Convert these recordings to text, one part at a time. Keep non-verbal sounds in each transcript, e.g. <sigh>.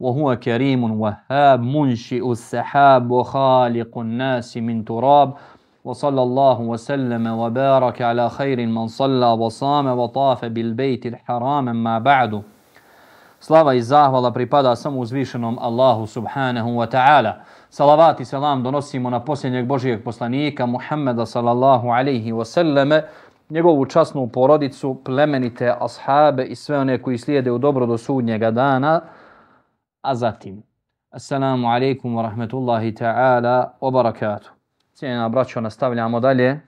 وهو كريم وهاب منشئ السحاب وخالق الناس من تراب وصلى الله وسلم وبارك على خير من صلى وصام وطاف بالبيت الحرام ما بعد Slava i zahvala pripada samo uzvišenom Allahu subhanahu wa ta'ala. Salavat i selam donosimo na posljednjeg Božijeg poslanika Muhammeda sallallahu alaihi wa sallame, njegovu časnu porodicu, plemenite ashabe i sve one koji slijede u dobro do sudnjega dana. A zatim, assalamu alaikum wa rahmetullahi ta'ala wa barakatuh. Cijena braćo, nastavljamo dalje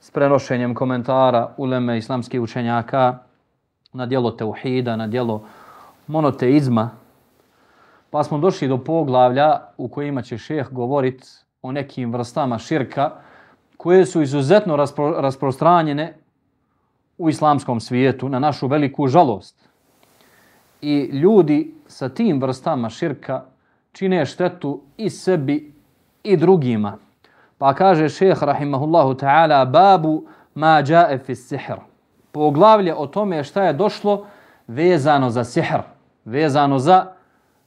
s prenošenjem komentara uleme islamskih učenjaka na dijelo teuhida, na dijelo monoteizma, pa smo došli do poglavlja u kojima će šeh govorit o nekim vrstama širka koje su izuzetno raspro, rasprostranjene u islamskom svijetu na našu veliku žalost. I ljudi sa tim vrstama širka čine štetu i sebi i drugima. Pa kaže šeheh rahimahullahu ta'ala babu ma jae fi sihr. Poglavlje o tome šta je došlo vezano za sihr vezano za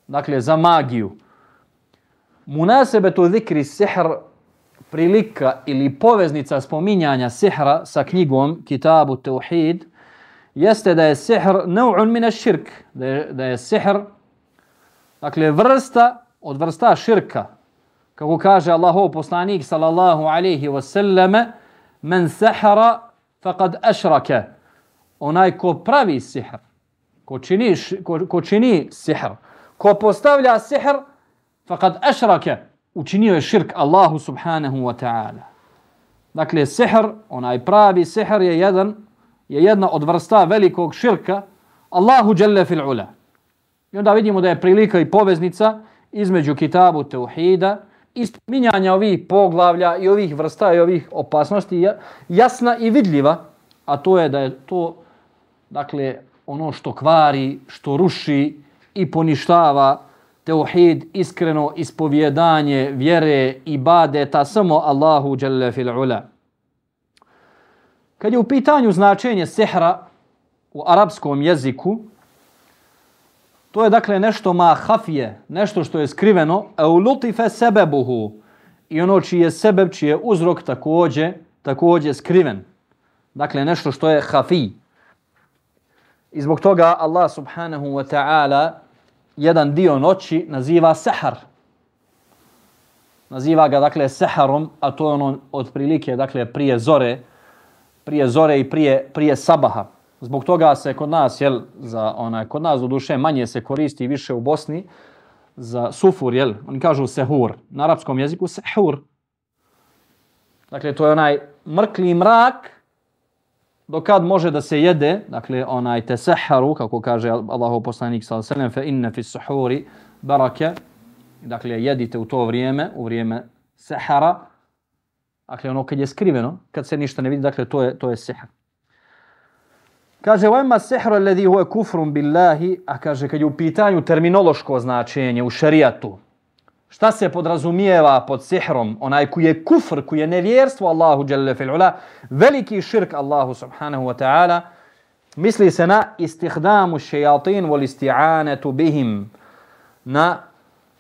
dakle za magiju. Munasebetu zikri sihr prilika ili poveznica spominjanja sihra sa knjigom Kitabu Tauhid jeste da je sihr nau'un min ash-shirk, da je, da je sihr dakle vrsta od vrsta širka. Kako kaže Allahov poslanik sallallahu alejhi ve selleme men sahara faqad ashraka. Onaj ko pravi sihr ko čini, ko, ko čini sihr, ko postavlja sihr, faqad ašrake, učinio je širk Allahu subhanahu wa ta'ala. Dakle, sihr, onaj pravi sihr je jedan, je jedna od vrsta velikog širka Allahu jalla fil ula. I onda vidimo da je prilika i poveznica između kitabu teuhida i spominjanja ovih poglavlja i ovih vrsta i ovih opasnosti jasna i vidljiva, a to je da je to dakle ono što kvari, što ruši i poništava teuhid, iskreno ispovjedanje vjere i badeta samo Allahu Jalla fil ula. Kad je u pitanju značenje sehra u arapskom jeziku, to je dakle nešto ma hafije, nešto što je skriveno, e, u lutife sebebuhu, i ono čiji je sebeb, čiji je uzrok takođe, takođe skriven. Dakle, nešto što je hafi. I zbog toga Allah subhanahu wa ta'ala jedan dio noći naziva sehar. Naziva ga dakle seharom, a to je ono otprilike dakle prije zore, prije zore i prije, prije sabaha. Zbog toga se kod nas, jel, za onaj, kod nas u duše manje se koristi više u Bosni za sufur, jel, oni kažu sehur, na arapskom jeziku sehur. Dakle, to je onaj mrkli mrak, dokad može da se jede, dakle onaj teseharu, kako kaže Allahu poslanik sallallahu alejhi ve sellem, fe inna fi suhuri baraka. Dakle jedite u to vrijeme, u vrijeme sehara. Dakle ono kad je skriveno, kad se ništa ne vidi, dakle to je to je sehar. Kaže wa amma sihru alladhi huwa kufrun billahi, a kaže kad je u pitanju terminološko značenje u šerijatu, Šta se podrazumijeva pod sihrom? Onaj koji je kufr, koji je nevjerstvo Allahu Jalla fil ula, veliki širk Allahu subhanahu wa ta'ala, misli se na istihdamu šejatin vol isti'anetu bihim, na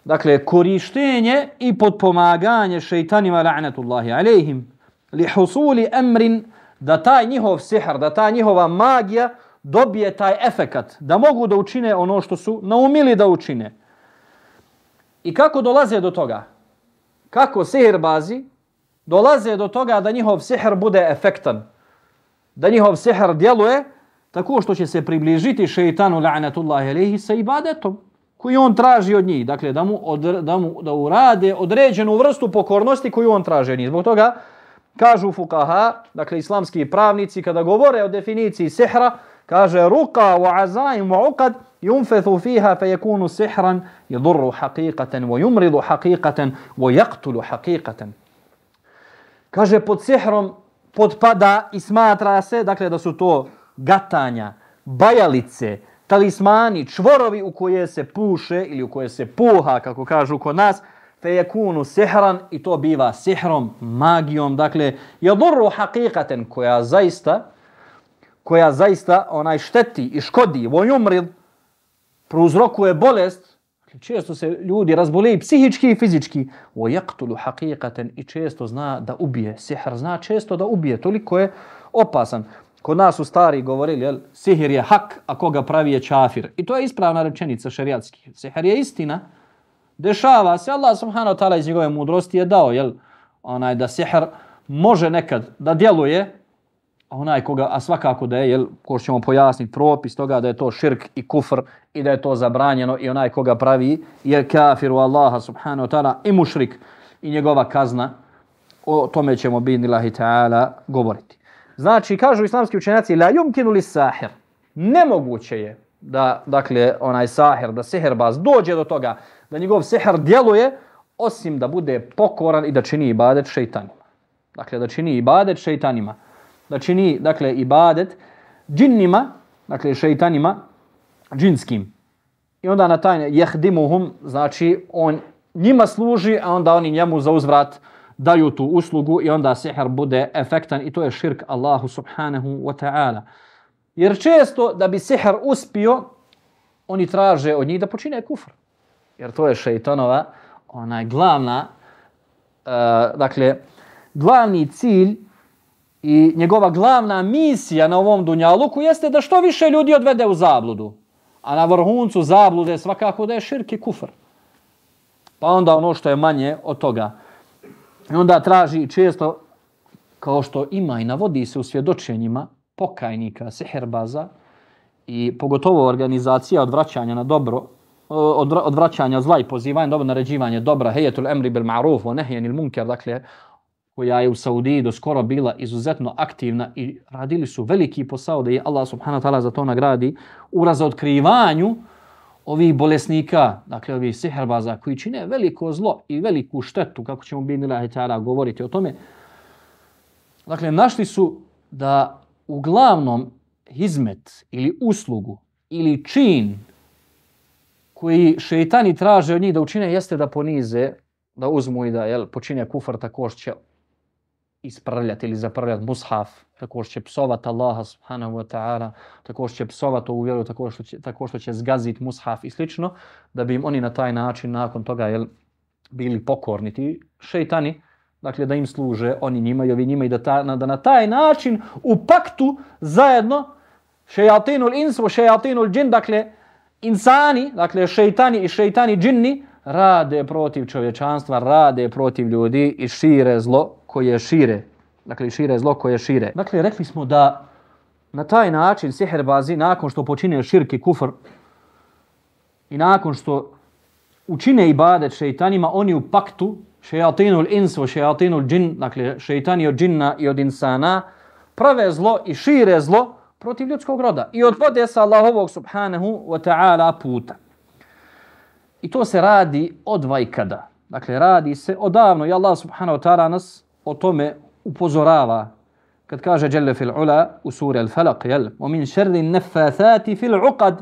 dakle, korištenje i podpomaganje šeitanima la'natullahi alaihim, li husuli emrin da taj njihov sihr, da ta njihova magija dobije taj efekat, da mogu da učine ono što su naumili da učine. I kako dolaze do toga? Kako sihirbazi dolaze do toga da njihov sihr bude efektan? Da njihov sihr djeluje tako što će se približiti šeitanu la'natullahi alihi sa ibadetom koji on traži od njih. Dakle, da mu, od, da mu da urade određenu vrstu pokornosti koju on traži od njih. Zbog toga kažu fukaha, dakle islamski pravnici, kada govore o definiciji sihra, kaže ruka wa azaim wa uqad yunfethu fiha fe yakunu sihran yadurru haqiqatan wa yumridu haqiqatan wa yaqtulu haqiqatan. Kaže, pod sihrom podpada i smatra se, dakle, da su to gatanja, bajalice, talismani, čvorovi u koje se puše ili u koje se puha, kako kažu kod nas, fe je kunu sihran i to biva sihrom, magijom, dakle, je burru hakikaten koja zaista, koja zaista onaj šteti i škodi, vojumril, prouzrokuje bolest, dakle, često se ljudi razboliji psihički i fizički, o jaktulu hakikaten i često zna da ubije, sihr zna često da ubije, toliko je opasan. Kod nas su stari govorili, jel, sihir je hak, a koga pravi je čafir. I to je ispravna rečenica šariatskih. Sihir je istina, dešava se, Allah subhanahu ta'ala iz njegove mudrosti je dao, jel, onaj da sihr može nekad da djeluje, a onaj koga, a svakako da je, jel, ko ćemo pojasniti propis toga da je to širk i kufr i da je to zabranjeno i onaj koga pravi je kafir u Allaha subhanahu ta'ala i mušrik i njegova kazna, o tome ćemo bin ilahi ta'ala govoriti. Znači, kažu islamski učenjaci, la yumkinu li sahir. Nemoguće je da, dakle, onaj sahir, da sihirbaz dođe do toga da njegov seher djeluje, osim da bude pokoran i da čini ibadet šeitanima. Dakle, da čini ibadet šeitanima. Da čini, dakle, ibadet džinnima, dakle, šeitanima, džinskim. I onda na taj jehdimuhum, znači, on njima služi, a onda oni njemu za uzvrat daju tu uslugu i onda sihr bude efektan i to je širk Allahu subhanahu wa ta'ala. Jer često da bi sihr uspio, oni traže od njih da počine kufr. Jer to je šeitanova onaj glavna, uh, dakle, glavni cilj i njegova glavna misija na ovom dunjaluku jeste da što više ljudi odvede u zabludu. A na vrhuncu zablude svakako da je širki kufr. Pa onda ono što je manje od toga. I onda traži često, kao što ima i navodi se u svjedočenjima pokajnika, seherbaza i pogotovo organizacija odvraćanja na dobro, od, odvraćanja zla i pozivanja dobro naređivanje dobra, hejetul emri bil ma'ruf, o nehjenil munker, dakle, koja je u Saudiji do skoro bila izuzetno aktivna i radili su veliki posao da je Allah subhanahu wa ta'ala za to nagradi u razotkrivanju ovih bolesnika, dakle ovih siherbaza koji čine veliko zlo i veliku štetu, kako ćemo bin ilahi ta'ala govoriti o tome, dakle našli su da uglavnom hizmet ili uslugu ili čin koji šeitani traže od njih da učine jeste da ponize, da uzmu i da jel, počine kufar tako što će isprljati ili zaprljati mushaf, tako što će psovati Allaha subhanahu wa ta'ala, tako što će psovati ovu vjeru, tako što će, tako što će zgaziti mushaf i slično, da bi im oni na taj način nakon toga jel, bili pokorni ti šeitani, dakle da im služe oni njima i ovi njima i da, ta, da na taj način u paktu zajedno šejatinul insu, šejatinul džin, dakle insani, dakle šeitani i šeitani džinni, rade protiv čovječanstva, rade protiv ljudi i šire zlo koje šire. Dakle, šire zlo koje šire. Dakle, rekli smo da na taj način siherbazi, nakon što počine širki kufr i nakon što učine ibadet šeitanima, oni u paktu, šejatinul l'insu, šejatinul džin, dakle, šeitani od džinna i od insana, prave zlo i šire zlo protiv ljudskog roda i odvode sa Allahovog subhanahu wa ta'ala puta. I to se radi od vajkada. Dakle, radi se odavno i Allah subhanahu wa ta'ala nas o tome upozorava kad kaže Jelle fil ula u suri Al-Falaq, jel? O min šerri nefathati fil uqad.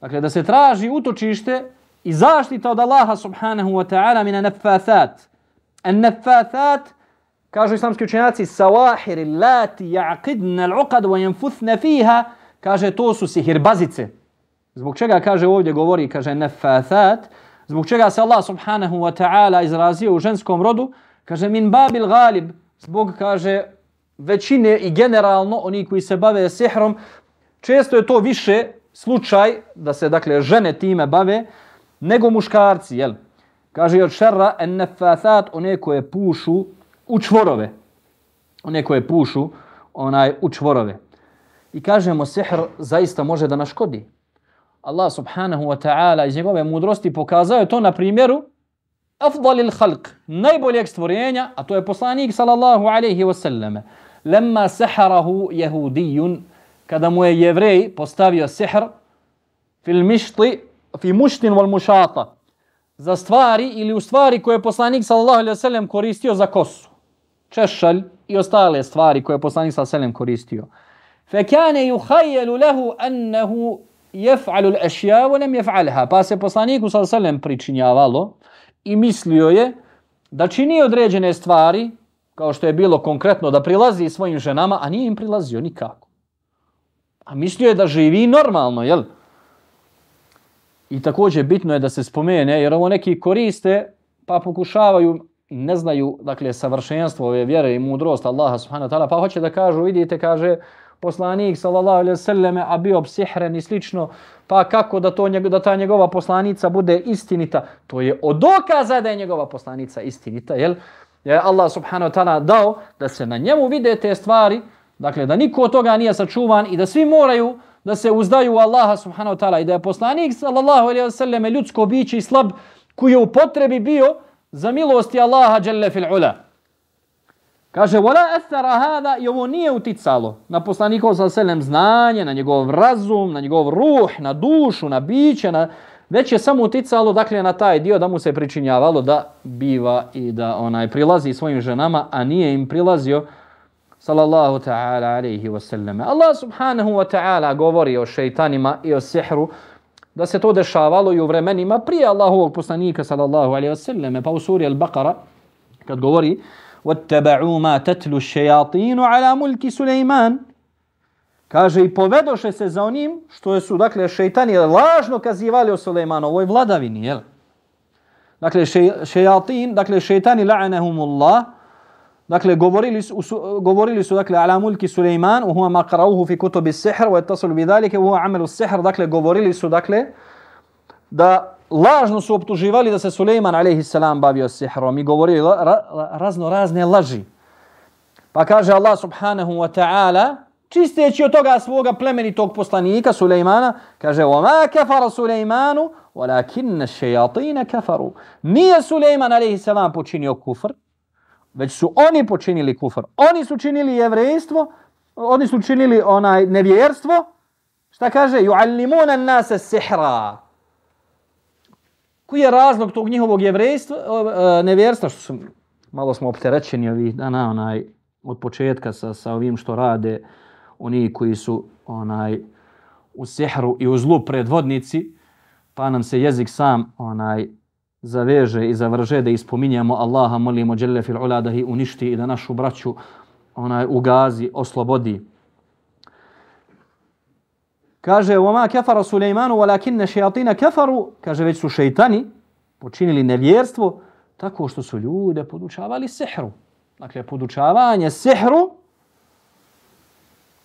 Dakle, da se traži utočište i zaštita od Allaha subhanahu wa ta'ala mina nefathat. En nefathat, kažu islamski učenjaci, sawahiri lati ja'qidna l'uqad wa jenfuthna fiha, kaže to su sihirbazice. Zbog čega kaže ovdje govori, kaže nefathat, zbog čega se Allah subhanahu wa ta'ala izrazio u ženskom rodu, kaže min babil galib, zbog kaže većine i generalno oni koji se bave sihrom, često je to više slučaj da se dakle žene time bave nego muškarci, jel? Kaže od šerra en nefathat one koje pušu u čvorove. One koje pušu onaj u čvorove. I kažemo sihr zaista može da naškodi. Allah subhanahu wa ta'ala iz njegove mudrosti pokazao to na primjeru afdalil khalq, najboljeg stvorenja, a to je poslanik sallallahu alaihi wasallam. Lemma seharahu jehudijun, kada mu je jevrej postavio sihr, fil mišti, fi muštin wal mušata, za stvari ili u stvari koje je poslanik sallallahu alaihi wasallam koristio za kosu. češalj i ostale stvari koje je poslanik sallallahu alaihi wasallam koristio. Fe kane yuhajjelu lehu annehu jef'alu l'ešja wa jef'alha. Pa se poslaniku sallallahu alaihi wasallam pričinjavalo i mislio je da čini određene stvari, kao što je bilo konkretno da prilazi svojim ženama, a nije im prilazio nikako. A mislio je da živi normalno, jel? I također bitno je da se spomene, jer ovo neki koriste, pa pokušavaju, ne znaju, dakle, savršenstvo ove vjere i mudrost Allaha subhanahu wa ta'ala, pa hoće da kažu, vidite, kaže, poslanik sallallahu alejhi ve selleme a bio psihren i slično pa kako da to da ta njegova poslanica bude istinita? To je od dokaza da je njegova poslanica istinita jel? Je Allah subhanahu wa taala dao da se na njemu vide te stvari dakle da niko od toga nije sačuvan i da svi moraju da se uzdaju Allaha subhanahu wa taala i da je poslanik sallallahu alejhi ve selleme ljudsko biće i slab koji je u potrebi bio za milosti Allaha dželle fil ula. Kaže, vola athara hada i ovo nije uticalo na poslanikov sa selem znanje, na njegov razum, na njegov ruh, na dušu, na biće, na... već je samo uticalo dakle, na taj dio da mu se pričinjavalo da biva i da onaj prilazi svojim ženama, a nije im prilazio sallallahu ta'ala alaihi wa sallam. Allah subhanahu wa ta'ala govori o šeitanima i o sihru da se to dešavalo i u vremenima prije Allahovog poslanika sallallahu alaihi wa sallam. Pa u suri Al-Baqara kad govori واتبعوا ما تتلو الشياطين على ملك سليمان Kaže i povedoše se za onim što su dakle šejtani lažno kazivali o Sulejmanovoj vladavini, jel? Dakle šejatin, dakle šejtani la'anahumullah. Dakle govorili su, govorili su dakle ala mulki Sulejman, huwa ma qara'uhu fi kutubi sihr wa yattasil bi zalika huwa amalu sihr. Dakle govorili su dakle da lažno su optuživali da se Suleiman a.s. bavio sihrom i govorili ra, razno razne laži. Pa kaže Allah subhanahu wa ta'ala, čisteći od toga svoga plemenitog poslanika Suleimana, kaže وَمَا كَفَرَ سُلَيْمَانُ وَلَكِنَّ الشَّيَاطِينَ كَفَرُوا Nije Suleiman a.s. počinio kufr, već su oni počinili kufr. Oni su činili jevrejstvo, oni su činili onaj nevjerstvo. Šta kaže? يُعَلِّمُونَ النَّاسَ السِّحْرَا Koji je razlog tog njihovog jevrejstva, e, nevjerstva, što su, malo smo opterećeni ovih dana, onaj, od početka sa, sa ovim što rade oni koji su onaj u sehru i u zlu predvodnici, pa nam se jezik sam onaj zaveže i zavrže da ispominjamo Allaha, molimo Đelle fil ula da uništi i da našu braću onaj u gazi oslobodi Kaže, وَمَا كَفَرَ سُلَيْمَانُ وَلَكِنَّ شَيَاطِينَ كَفَرُوا Kaže, već su šeitani počinili nevjerstvo tako što su ljude podučavali sihru. Dakle, podučavanje sihru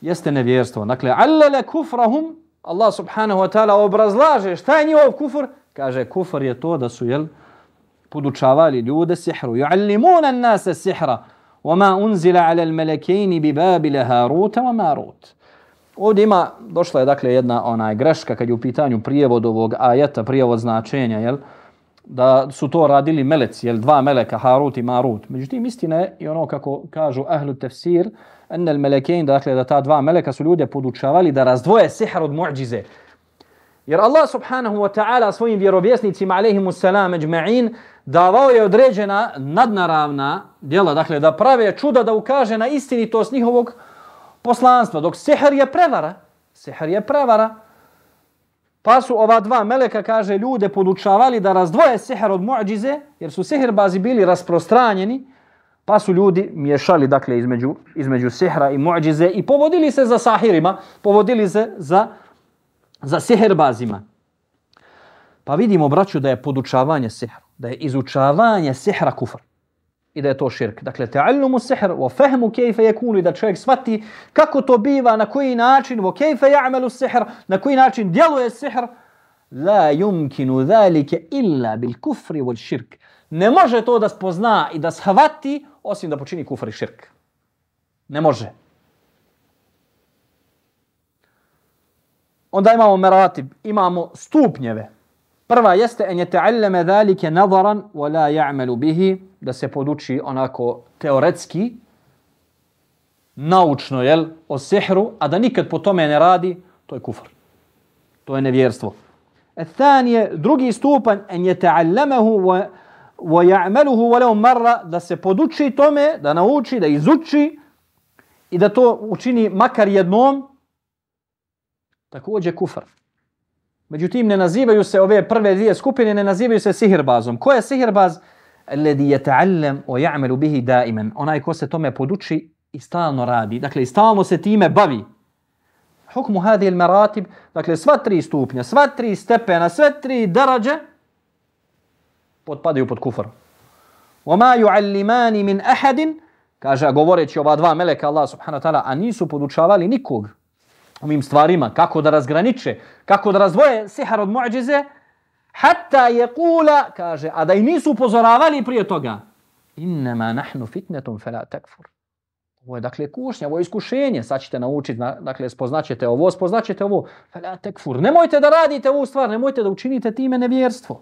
jeste nevjerstvo. Dakle, عَلَّلَ كُفْرَهُمْ Allah subhanahu wa ta'ala obrazlaže šta je njihov kufr? Kaže, kufr je to da su jel, podučavali ljude sihru. يُعَلِّمُونَ النَّاسَ سِحْرَ وَمَا أُنزِلَ عَلَى الْمَلَكَيْنِ بِبَابِلَ هَارُوتَ وَمَارُوتَ Ovdje ima, došla je dakle jedna onaj greška kad je u pitanju prijevod ovog ajeta, prijevod značenja, jel? da su to radili meleci, jel? dva meleka, Harut i Marut. Međutim, istina je i ono kako kažu ahlu tefsir, enel melekein, dakle da ta dva meleka su ljude podučavali da razdvoje sihr od muđize. Jer Allah subhanahu wa ta'ala svojim vjerovjesnicima, alaihimu salam, međma'in, davao je određena nadnaravna djela, dakle da prave čuda da ukaže na istinitost njihovog poslanstva, dok seher je prevara. Seher je prevara. Pa su ova dva meleka, kaže, ljude podučavali da razdvoje seher od muadžize, jer su seherbazi bili rasprostranjeni, pa su ljudi miješali, dakle, između, između sehra i muadžize i povodili se za sahirima, povodili se za, za seherbazima. Pa vidimo, braću, da je podučavanje sehra, da je izučavanje sehra kufr i da je to širk. Dakle, ta'allumu sihr wa fahmu kejfe yakunu da čovjek svati kako to biva, na koji način, wa kejfe ya'malu sihr, na koji način djeluje sihr, la yumkinu zalika illa bil kufri wal shirk. Ne može to da spozna i da shvati osim da počini kufr i širk. Ne može. Onda imamo meratib, imamo stupnjeve. Prva jeste en je ta'allama zalike nadaran wa la ya'malu bihi da se poduči onako teoretski naučno jel o sihru a da nikad po tome ne radi to je kufr to je nevjerstvo الثانيه drugi stupanj en je ta'allamahu wa وَيَعْمَلُهُ وَلَوْ مَرَّ da se poduči tome, da nauči, da izuči i da to učini makar jednom, također kufr. Međutim, ne nazivaju se ove prve dvije skupine, ne nazivaju se sihirbazom. Ko je sihirbaz? Alladhi yata'allam wa ya'malu bihi da'iman. Onaj ko se tome poduči i stalno radi. Dakle, i stalno se time bavi. Hukmu hadi il maratib, dakle, sva tri stupnja, sva tri stepena, sve tri darađe, potpadaju pod kufr. وَمَا يُعَلِّمَانِ مِنْ أَحَدٍ Kaže, govoreći ova dva meleka Allah subhanahu wa ta'ala, a nisu podučavali nikog ovim stvarima, kako da razgraniče, kako da razdvoje sihar od mu'đize, hatta je kula, kaže, a da i nisu upozoravali prije toga, innama nahnu fitnetum fela tekfur. Ovo je dakle kušnja, ovo je iskušenje, sad ćete naučiti, dakle spoznaćete ovo, spoznaćete ovo, fela tekfur. Nemojte da radite ovu stvar, nemojte da učinite time nevjerstvo.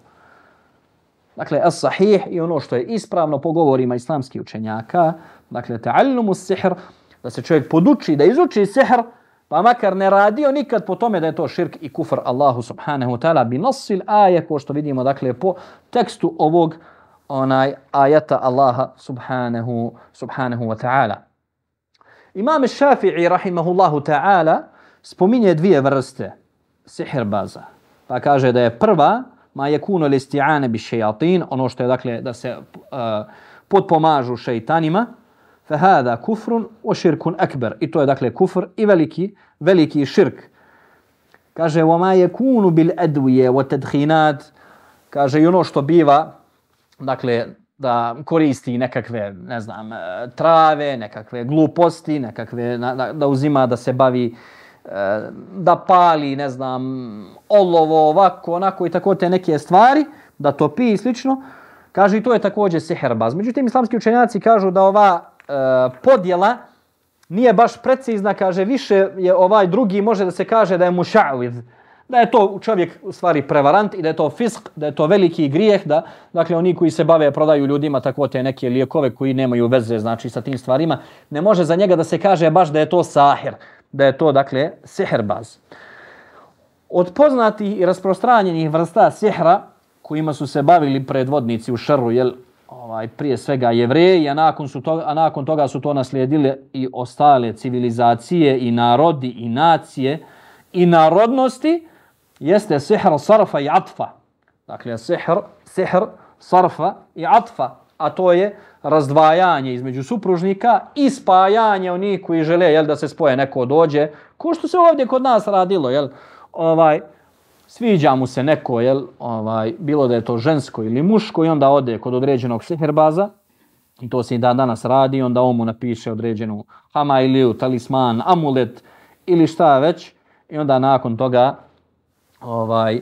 Dakle, as sahih i ono što je ispravno po govorima islamskih učenjaka, dakle, ta'allumu sihr, da se čovjek poduči, da izuči sihr, pa makar ne radio nikad po tome da je to širk i kufr Allahu subhanahu wa ta'ala bi nosil aje, ko što vidimo, dakle, po tekstu ovog onaj ajata Allaha subhanahu, subhanahu wa ta'ala. Imam Šafi'i rahimahullahu ta'ala spominje dvije vrste sihirbaza. Pa kaže da je prva ma je kuno listi'ane bi šejatin, ono što je dakle da se eh, uh, podpomažu šeitanima, فهذا hada kufrun wa shirkun akbar. I to je dakle kufr i veliki, veliki širk. Kaže, wa ma je kunu bil wa kaže i ono što biva, dakle, da koristi nekakve, ne znam, e, trave, nekakve gluposti, nekakve, da, da uzima da se bavi e, da pali, ne znam, olovo, ovako, onako i tako te neke stvari, da topi i slično. Kaže i to je također siherbaz. Međutim, islamski učenjaci kažu da ova E, podjela nije baš precizna, kaže više je ovaj drugi, može da se kaže da je muša'vid, da je to čovjek u stvari prevarant i da je to fisk, da je to veliki grijeh, da dakle oni koji se bave prodaju ljudima tako te neke lijekove koji nemaju veze znači sa tim stvarima, ne može za njega da se kaže baš da je to sahir da je to, dakle, siherbaz. Od poznatih i rasprostranjenih vrsta sihra kojima su se bavili predvodnici u šaru, jel, ovaj, prije svega jevreji, a nakon, su to, a nakon toga su to naslijedile i ostale civilizacije i narodi i nacije i narodnosti, jeste sihr sarfa i atfa. Dakle, sihr, sihr sarfa i atfa, a to je razdvajanje između supružnika i spajanje onih koji žele jel, da se spoje neko dođe. Ko što se ovdje kod nas radilo, jel, ovaj, sviđa mu se neko, jel, ovaj, bilo da je to žensko ili muško i onda ode kod određenog seherbaza i to se i dan danas radi, onda on mu napiše određenu hamailiju, talisman, amulet ili šta već, i onda nakon toga ovaj,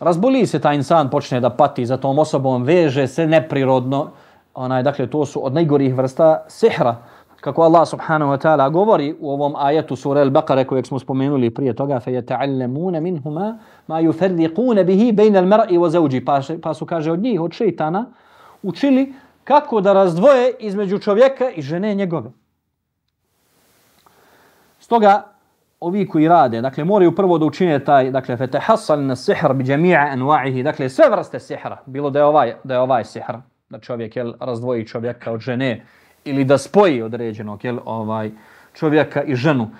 razboli se taj insan, počne da pati za tom osobom, veže se neprirodno, onaj, dakle, to su od najgorih vrsta sihra. Kako Allah subhanahu wa ta'ala govori u ovom ajetu sura Al-Baqara kojeg smo spomenuli prije toga, fe yata'allamuna minhuma ma yufarriquna bihi bayna al-mar'i wa zawji. Pa, pa su kaže od njih, od šejtana, učili kako da razdvoje između čovjeka i žene njegove. Stoga, ovi koji rade, dakle, moraju prvo da učine taj, dakle, fetahassal na sihr bi jami'a anwa'ihi, dakle, sve vrste sihra, bilo da je ovaj, da je ovaj sihr, da čovjek je razdvoji čovjeka od žene ili da spoji određenog jel, ovaj, čovjeka i ženu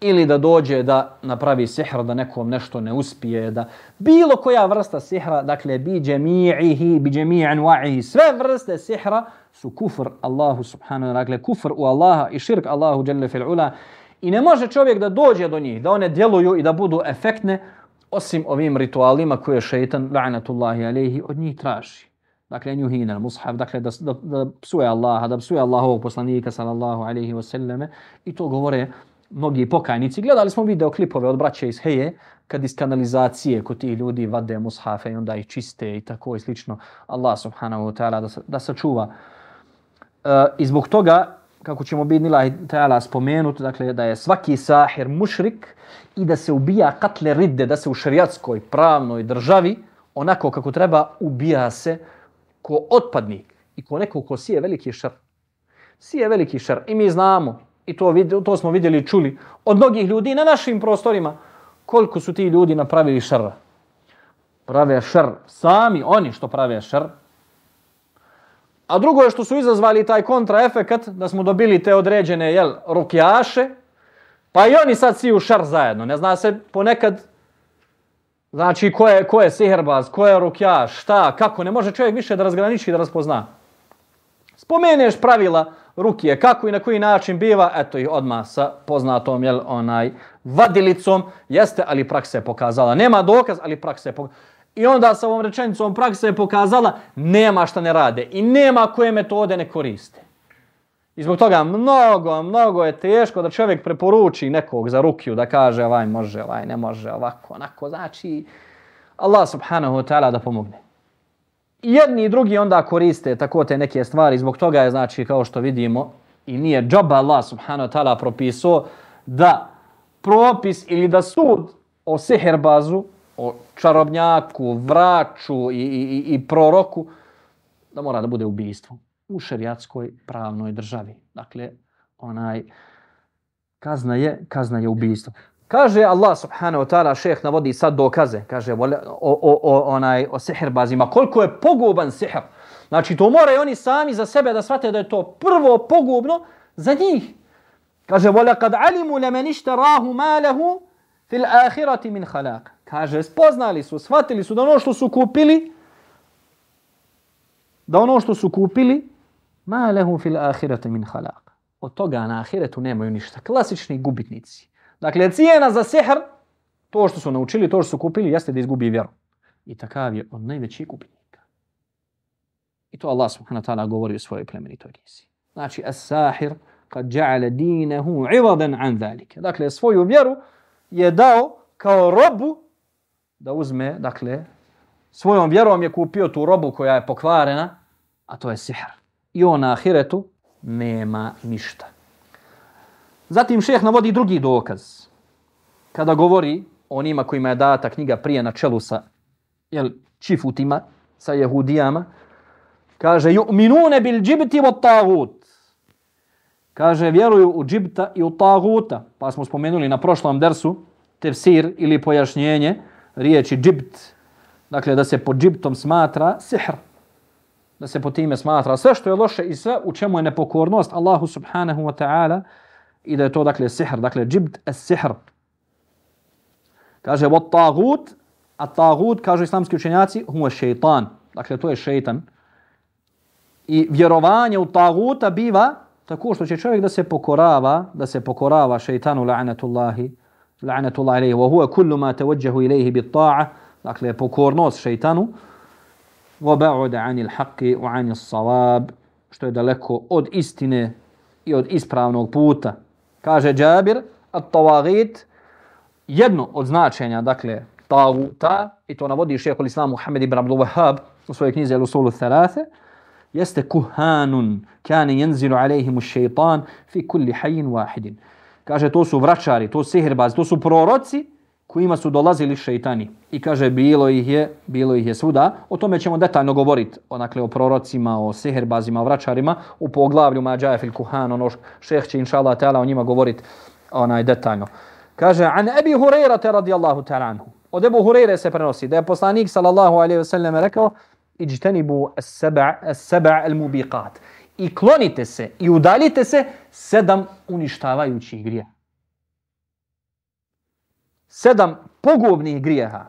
ili da dođe da napravi sihr da nekom nešto ne uspije da bilo koja vrsta sihra dakle bi jami'ihi bi jami'an wa'ihi sve vrste sihra su kufr Allahu subhanahu wa dakle kufr u Allaha i širk Allahu dželle fil ula i ne može čovjek da dođe do njih da one djeluju i da budu efektne osim ovim ritualima koje šejtan la'natullahi alejhi od njih traži dakle nju hina mushaf dakle da, da, da psuje Allaha da psuje Allahovog poslanika sallallahu alejhi ve selleme i to govore mnogi pokajnici. Gledali smo video klipove od braće iz Heje kad iz kanalizacije kod tih ljudi vade mushafe i onda ih čiste i tako i slično. Allah subhanahu wa ta'ala da, da sačuva. E, i zbog toga kako ćemo biti nila ta'ala spomenut dakle da je svaki sahir mušrik i da se ubija katle ridde da se u šerijatskoj pravnoj državi onako kako treba ubija se ko otpadnik i ko neko ko sije veliki šar. Sije veliki šar. I mi znamo, i to, vid, to smo vidjeli i čuli, od mnogih ljudi na našim prostorima, koliko su ti ljudi napravili šar. Prave šar. Sami oni što prave šar, A drugo je što su izazvali taj kontraefekat da smo dobili te određene jel, rukjaše, pa i oni sad siju šar zajedno. Ne zna se ponekad znači ko je, ko je siherbaz, ko je rukjaš, šta, kako. Ne može čovjek više da razgraniči da raspozna. Spomeneš pravila rukije, kako i na koji način biva, eto ih odma sa poznatom jel, onaj vadilicom, jeste, ali praksa je pokazala. Nema dokaz, ali praksa je pokazala. I onda sa ovom rečenicom praksa je pokazala nema šta ne rade i nema koje metode ne koriste. I zbog toga mnogo, mnogo je teško da čovjek preporuči nekog za rukiju da kaže ovaj može, ovaj ne može, ovako, onako. Znači, Allah subhanahu wa ta'ala da pomogne. I jedni i drugi onda koriste tako te neke stvari. Zbog toga je, znači, kao što vidimo, i nije džaba Allah subhanahu wa ta'ala propisao da propis ili da sud o seherbazu, o čarobnjaku, vraču i, i, i proroku, da mora da bude ubijstvo u šerijatskoj pravnoj državi. Dakle, onaj kazna je, kazna je ubijstvo. Kaže Allah subhanahu wa ta'ala, šeh navodi sad dokaze, kaže o, o, o, onaj, o sihirbazima, koliko je poguban sihir. Znači, to moraju oni sami za sebe da shvate da je to prvo pogubno za njih. Kaže, وَلَقَدْ عَلِمُوا لَمَنِ اشْتَرَاهُ مَالَهُ fil ahirati min halak. Kaže, spoznali su, shvatili su da ono što su kupili, da ono što su kupili, ma lehu fil ahirete min halak. Od toga na ahiretu nemaju ništa. Klasični gubitnici. Dakle, cijena za sihr, to što su naučili, to što su kupili, jeste da izgubi vjeru. I takav je od najvećih gubitnika. I to Allah subhanahu wa ta'ala govori u svojoj plemenitoj knjizi. Znači, as-sahir kad ja'ala dinahu ivadan an dhalike. Dakle, svoju vjeru je dao kao robu da uzme, dakle, svojom vjerom je kupio tu robu koja je pokvarena, a to je sihr. I o na nema ništa. Zatim šeh navodi drugi dokaz. Kada govori o onima kojima je data knjiga prije na čelu sa jel, čifutima, sa jehudijama, kaže, ju'minune bil džibti vo tagut. Kaže, vjeruju u džibta i u taguta. Pa smo spomenuli na prošlom dersu tefsir ili pojašnjenje riječi džibt. Dakle, da se pod džibtom smatra sihr. Da se po time smatra sve što je loše i sve u čemu je nepokornost Allahu subhanahu wa ta'ala i da je to, dakle, sihr. Dakle, džibd es sihr. Kaže, vod tagut, a tagut, kažu islamski učenjaci, huwa šeitan. Dakle, to je šeitan. I vjerovanje u taguta biva tako što će čovjek da se pokorava, da se pokorava šeitanu la'anatullahi, la'natullahi alejhi wa huwa kullu ma tawajjahu ilayhi bit ta'a, dakle pokornost šeitanu, وَبَعُدَ عَنِ الْحَقِّ وَعَنِ الصَّوَابِ što je daleko od istine i od ispravnog puta. Kaže Džabir, at-tawagit jedno od značenja, dakle, taguta, i to navodi šehol Islam Muhammed ibn Abdul Wahhab u svojoj knjizi Al-Usulu Thalathe, jeste kuhanun kane jenzilu alejhimu šeitan fi kulli hajin wahidin. Kaže, to su vračari, to su sihirbazi, to su proroci kojima su dolazili šeitani. I kaže, bilo ih je, bilo ih je svuda. O tome ćemo detaljno govoriti, onakle, o prorocima, o seherbazima, o vračarima, u poglavlju Mađaje fil Kuhan, ono šeh će, inša Allah, o njima govoriti onaj detaljno. Kaže, an Ebi Hurerate radijallahu ta'ala anhu. Od Ebu Hurere se prenosi da je poslanik sallallahu alaihi ve sellem rekao, iđtenibu as-saba' al-mubiqat. I klonite se i udaljite se sedam uništavajućih grijeha. Sedam pogubnih grijeha.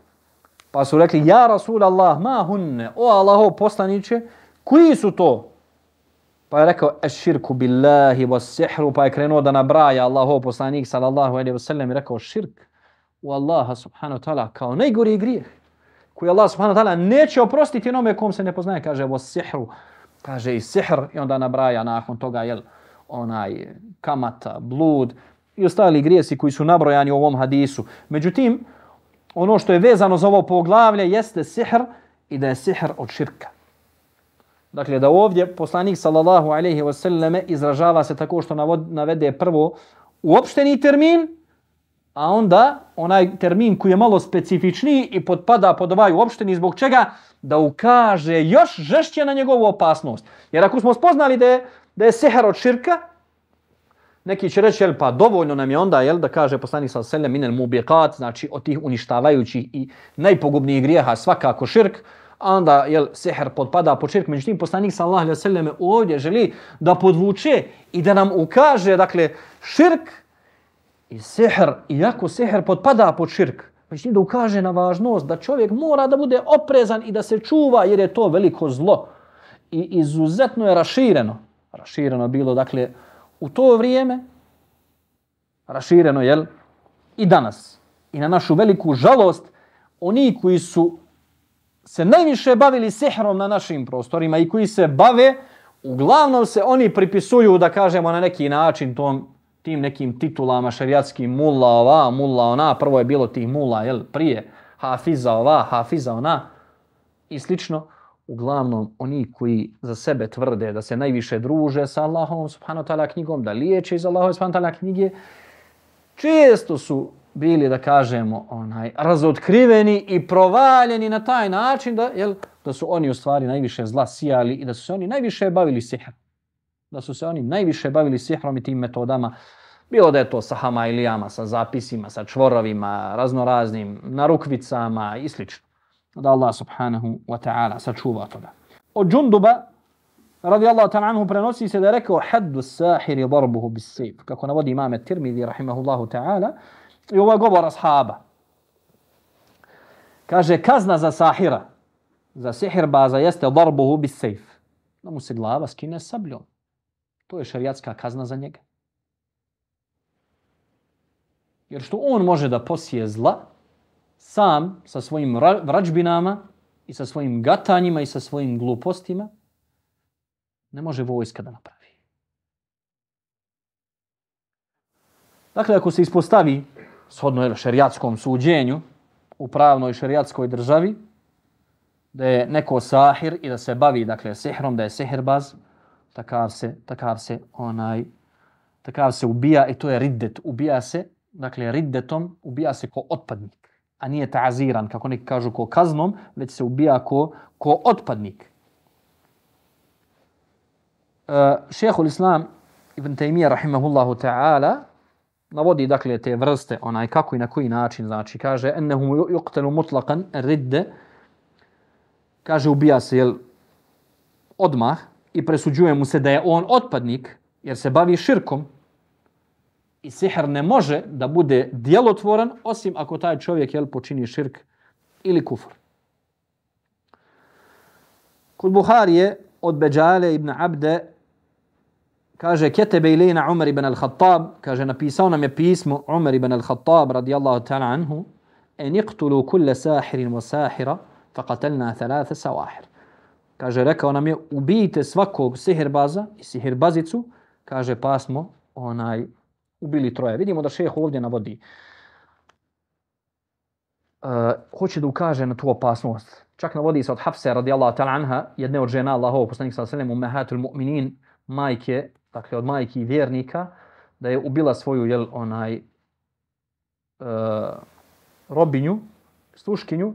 Pa su rekli, ja Rasul Allah, ma hunne, o Allaho poslaniće, koji su to? Pa je rekao, es širku billahi was sihru, pa je krenuo da nabraja Allaho poslanik sallallahu alaihi wasallam, i rekao, širk u Allaha subhanahu wa ta'ala kao najgori grijeh koji Allah subhanahu wa ta'ala neće oprostiti onome kom se ne poznaje, kaže was sihru, kaže i sihr i onda nabraja nakon toga jel, onaj kamata, blud i ostali grijesi koji su nabrojani u ovom hadisu. Međutim, ono što je vezano za ovo poglavlje jeste sihr i da je sihr od širka. Dakle, da ovdje poslanik sallallahu alaihi wasallame izražava se tako što navede prvo uopšteni termin, a onda onaj termin koji je malo specifičniji i podpada pod ovaj uopšteni zbog čega da ukaže još žešće na njegovu opasnost. Jer ako smo spoznali da je, da je seher od širka, neki će reći, jel, pa dovoljno nam je onda jel, da kaže poslanik sa selem minel mubiqat, znači od tih uništavajućih i najpogubnijih grijeha svakako širk, a onda jel, seher podpada pod širk. Međutim, poslanik sallallahu alaihi sallam ovdje želi da podvuče i da nam ukaže, dakle, širk i seher, iako seher podpada pod širk, međutim da ukaže na važnost da čovjek mora da bude oprezan i da se čuva jer je to veliko zlo. I izuzetno je rašireno. Rašireno bilo, dakle, u to vrijeme, rašireno, jel, i danas. I na našu veliku žalost, oni koji su se najviše bavili sihrom na našim prostorima i koji se bave, uglavnom se oni pripisuju, da kažemo na neki način, tom, tim nekim titulama šarijatskim mulla ova, mulla ona, prvo je bilo tih mulla, jel, prije, hafiza ova, hafiza ona, i slično, uglavnom oni koji za sebe tvrde da se najviše druže sa Allahom subhanahu ta'ala knjigom, da liječe iz Allahove subhanahu ta'ala knjige, često su bili, da kažemo, onaj razotkriveni i provaljeni na taj način da, jel, da su oni u stvari najviše zla sijali i da su se oni najviše bavili sihrom. Da su se oni najviše bavili sihrom i tim metodama. Bilo da je to sa hamailijama, sa zapisima, sa čvorovima, raznoraznim narukvicama i slično. Da Allah subhanahu wa ta'ala sačuva toga. Od džunduba, radi Allah ta'ala anhu, prenosi se da je rekao haddu sahiri darbuhu bis sejf. Kako navodi imame Tirmidhi, rahimahullahu ta'ala, I ovo je govor ashaba. Kaže, kazna za sahira, za sihirbaza jeste darbuhu bis sejf. Da mu se glava skine sabljom. To je šariatska kazna za njega. Jer što on može da posije zla, sam sa svojim vrađbinama i sa svojim gatanjima i sa svojim glupostima, ne može vojska da napravi. Dakle, ako se ispostavi shodno je šerijatskom suđenju u pravnoj šerijatskoj državi, da je neko sahir i da se bavi dakle sihrom, da je sihirbaz, takav se, takav se onaj takav se ubija i to je riddet, ubija se, dakle riddetom ubija se ko otpadnik, a nije taziran, kako neki kažu, ko kaznom, već se ubija ko, ko otpadnik. E, šehhul Islam Ibn Taymiyyah rahimahullahu ta'ala navodi dakle te vrste, onaj kako i na koji način, znači kaže ennehu yuqtalu mutlaqan ridde kaže ubija se jel odmah i presuđuje mu se da je on otpadnik jer se bavi širkom i sihr ne može da bude djelotvoran osim ako taj čovjek jel počini širk ili kufr. Kod Buharije od Beđale ibn Abde Kaže, ketebe ilina Umar ibn al-Khattab, kaže, napisao nam je pismo Umar ibn al-Khattab, radijallahu ta'ala anhu, en iqtulu kulle sahirin wa sahira, fa qatelna thalatha sawahir. Kaže, rekao nam je, ubijte svakog sihirbaza i sihirbazicu, kaže, pa smo onaj, ubili troje. Vidimo da šeh ovdje navodi. Uh, hoće da ukaže na tu opasnost. Čak navodi se od Hafse radijallahu ta'ala anha, jedne od žena Allahov poslanika sallallahu alejhi ve sellem ummahatul mu'minin, majke dakle od majki vjernika, da je ubila svoju jel, onaj uh, robinju, sluškinju,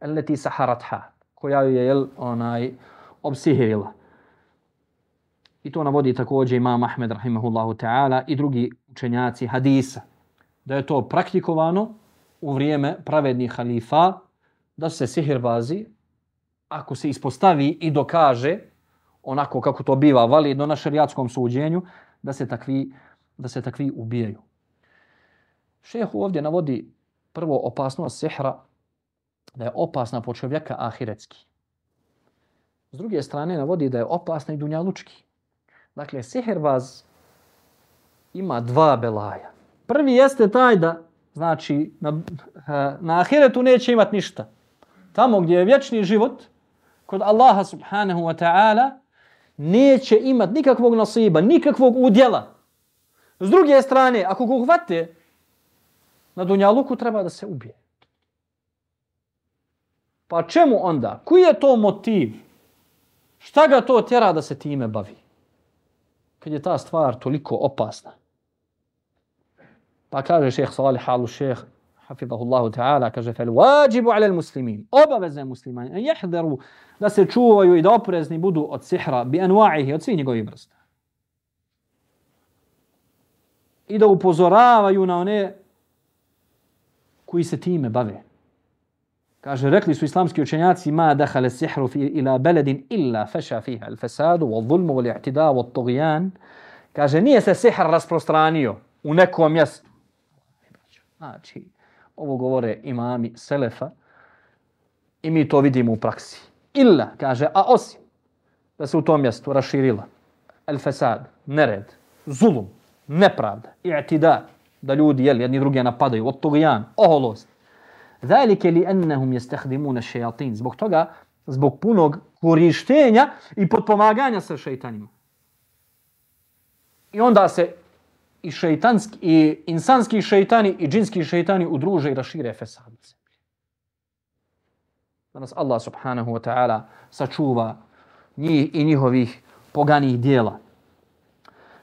eleti saharatha, koja je jel, onaj obsihirila. I to navodi također imam Ahmed rahimahullahu ta'ala i drugi učenjaci hadisa. Da je to praktikovano u vrijeme pravednih halifa da se sihirbazi, ako se ispostavi i dokaže onako kako to biva validno na šariatskom suđenju, da se takvi, da se takvi ubijaju. Šeh ovdje navodi prvo opasnost sihra, da je opasna po čovjeka ahiretski. S druge strane navodi da je opasna i dunjalučki. Dakle, sihirbaz ima dva belaja. Prvi jeste taj da, znači, na, eh, na ahiretu neće imat ništa. Tamo gdje je vječni život, kod Allaha subhanahu wa ta'ala, neće imat nikakvog nasiba, nikakvog udjela. S druge strane, ako ga uhvate, na Dunjaluku treba da se ubije. Pa čemu onda? Koji je to motiv? Šta ga to tjera da se time bavi? Kad je ta stvar toliko opasna. Pa kaže šeheh Salih Alu šeheh, hafidahullahu ta'ala, kaže fel wajibu ala muslimin, obaveze muslimani, en jehderu da se čuvaju i da oprezni budu od sihra, bi anua'ihi, od svih njegovih vrsta. I da upozoravaju na one koji se time bave. Kaže, rekli su islamski učenjaci, ma dahale sihru fi ila beledin illa feša fiha al fesadu, wa zulmu, wa li'tida, wa togijan. Kaže, nije se sihr rasprostranio u nekom mjestu. Znači, ovo govore imami Selefa i mi to vidimo u praksi. Illa, kaže, a osim da se u tom mjestu raširila el fesad, nered, zulum, nepravda, i'tida, da ljudi jel, jedni drugi napadaju, od tugijan, oholost. Zalike li ennehum jestehdimuna šejatin. Zbog toga, zbog punog korištenja i potpomaganja sa šeitanima. I onda se i šeitanski, i insanski šeitani, i džinski šeitani udruže i rašire fesad. Da nas Allah subhanahu wa ta'ala sačuva njih i njihovih poganih dijela.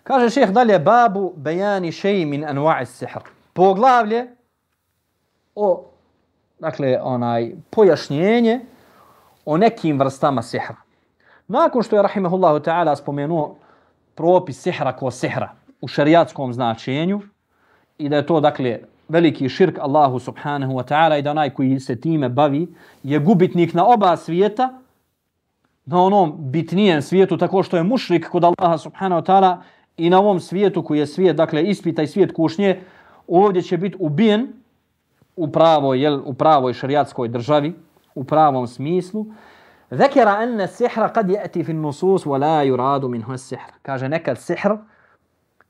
Kaže šeheh dalje, babu bejani šeji min anwa'i sihr. Poglavlje o dakle, onaj pojašnjenje o nekim vrstama sihra. Nakon što je, rahimahullahu ta'ala, spomenuo propis sihra ko sihra u šariatskom značenju i da je to, dakle, veliki širk Allahu subhanahu wa ta'ala i da onaj koji se time bavi je gubitnik na oba svijeta, na onom bitnijem svijetu, tako što je mušrik kod Allaha subhanahu wa ta'ala i na ovom svijetu koji je svijet, dakle, ispita i svijet kušnje, ovdje će biti ubijen u pravoj, jel, u pravoj šariatskoj državi, u pravom smislu. Zekera enne sihra kad je eti fin nusus wa la yuradu sihr. Kaže nekad sihr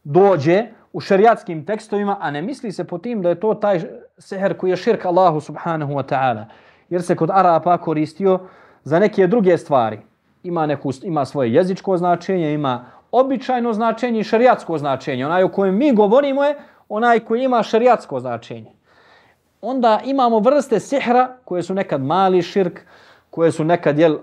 dođe u šerijatskim tekstovima, a ne misli se po tim da je to taj sihr koji je širk Allahu subhanahu wa ta'ala. Jer se kod Arapa koristio za neke druge stvari. Ima, neku, ima svoje jezičko značenje, ima običajno značenje i šariatsko značenje. Onaj o kojem mi govorimo je onaj koji ima šerijatsko značenje onda imamo vrste sihra koje su nekad mali širk, koje su nekad, jel,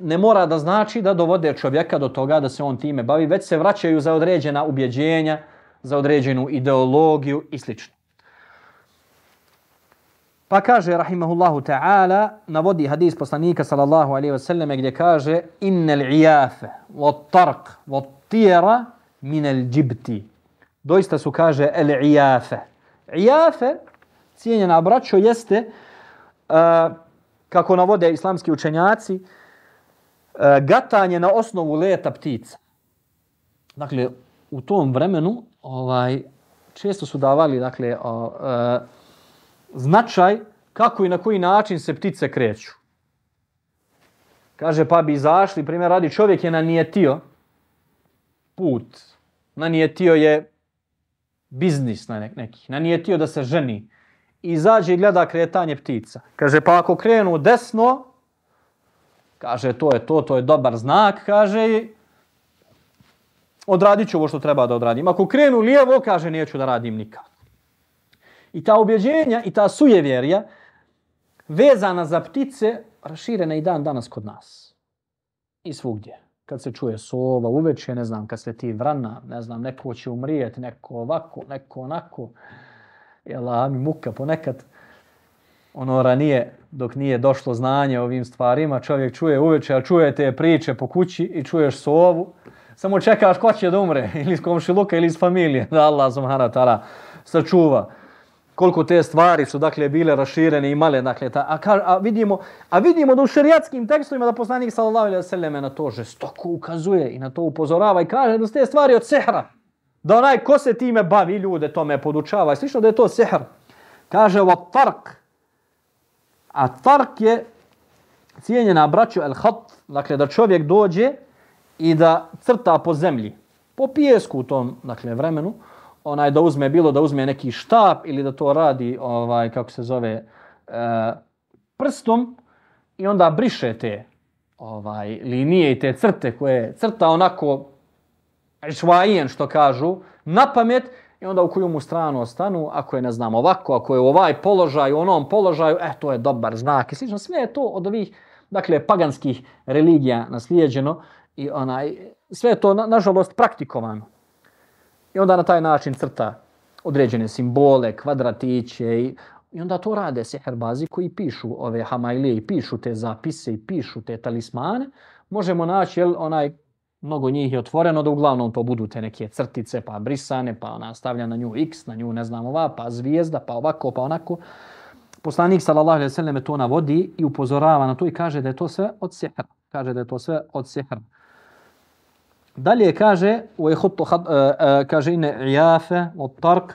ne mora da znači da dovode čovjeka do toga da se on time bavi, već se vraćaju za određena ubjeđenja, za određenu ideologiju i sl. Pa kaže, rahimahullahu ta'ala, navodi hadis poslanika sallallahu alaihi wasallam gdje kaže innel ijafe, wa tarq, wa tijera minel džibti. Doista su kaže el ijafe. Ijafe cijenjena braćo, jeste, uh, kako navode islamski učenjaci, uh, gatanje na osnovu leta ptica. Dakle, u tom vremenu ovaj često su davali dakle, o, e, značaj kako i na koji način se ptice kreću. Kaže, pa bi izašli, primjer radi, čovjek je nanijetio put, nanijetio je biznis na nekih, nanijetio da se ženi, izađe i gleda kretanje ptica. Kaže, pa ako krenu desno, kaže, to je to, to je dobar znak, kaže, i odradit ću ovo što treba da odradim. Ako krenu lijevo, kaže, neću da radim nikad. I ta objeđenja i ta sujevjerja vezana za ptice raširena i dan danas kod nas. I svugdje. Kad se čuje sova uveče, ne znam, kad se ti vrana, ne znam, neko će umrijeti, neko ovako, neko onako jela, mi muka ponekad ono ranije dok nije došlo znanje o ovim stvarima, čovjek čuje uveče, a čuje te priče po kući i čuješ sovu, samo čekaš ko će da umre, <laughs> ili iz komšiluka ili iz familije, da Allah subhanahu ta'ala sačuva. Koliko te stvari su dakle bile raširene i male, dakle, ta, a, ka, a, vidimo, a vidimo da u šerijatskim tekstovima da poslanik sallallahu alejhi wa selleme na to žestoko ukazuje i na to upozorava i kaže da su te stvari od sehra da onaj ko se time bavi ljude tome podučava i slično da je to sihr. Kaže wa tark. A tark je cijenjena braću el hat, dakle da čovjek dođe i da crta po zemlji, po pijesku u tom dakle, vremenu, onaj da uzme bilo da uzme neki štap ili da to radi ovaj kako se zove e, prstom i onda briše te ovaj linije i te crte koje crta onako švajen što kažu, na pamet i onda u koju mu stranu ostanu, ako je ne znam ovako, ako je u ovaj položaj, u onom položaju, eh, to je dobar znak i slično. Sve je to od ovih, dakle, paganskih religija naslijeđeno i onaj, sve je to, na, nažalost, praktikovano. I onda na taj način crta određene simbole, kvadratiće i, i onda to rade seherbazi koji pišu ove hamajlije i pišu te zapise i pišu te talismane. Možemo naći jel, onaj mnogo njih je otvoreno da uglavnom to budu te neke crtice, pa brisane, pa ona stavlja na nju x, na nju ne znam ova, pa zvijezda, pa ovako, pa onako. Poslanik sallallahu alejhi ve selleme to navodi i upozorava na to i kaže da je to sve od sihra. Kaže da je to sve od sihra. Dalje kaže u ehut uh, uh, kaže ine ijafe od tark